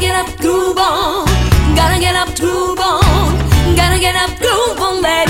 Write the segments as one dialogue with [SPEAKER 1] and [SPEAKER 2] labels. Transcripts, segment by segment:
[SPEAKER 1] get up, groove on. Gotta get up, groove on. Gotta get up, groove on, baby.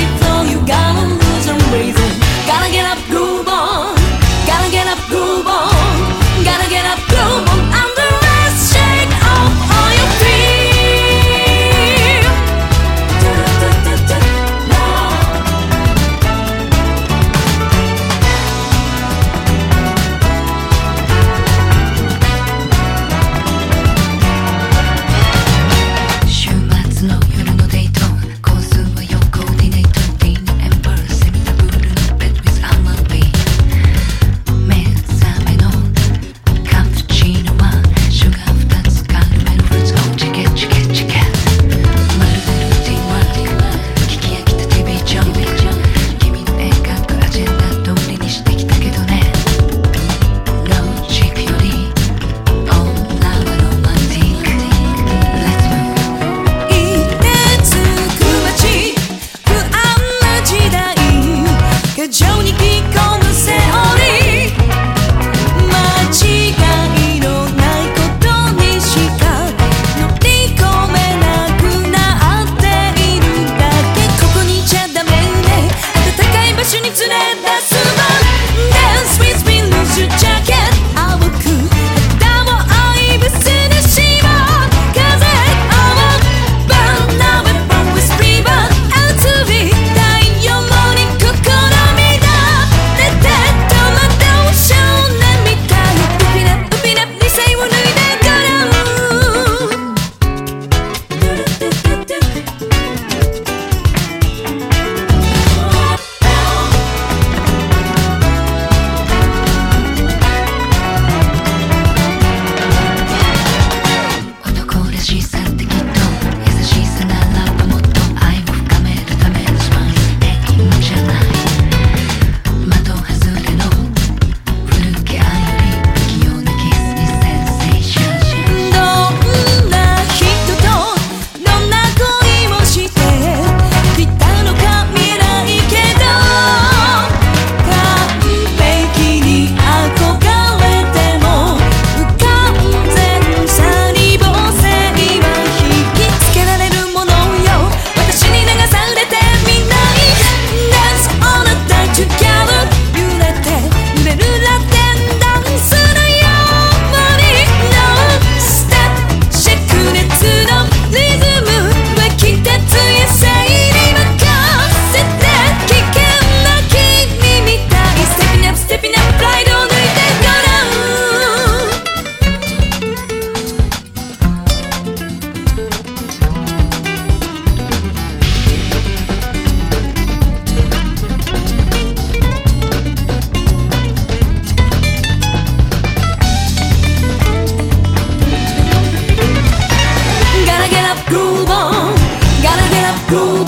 [SPEAKER 1] go.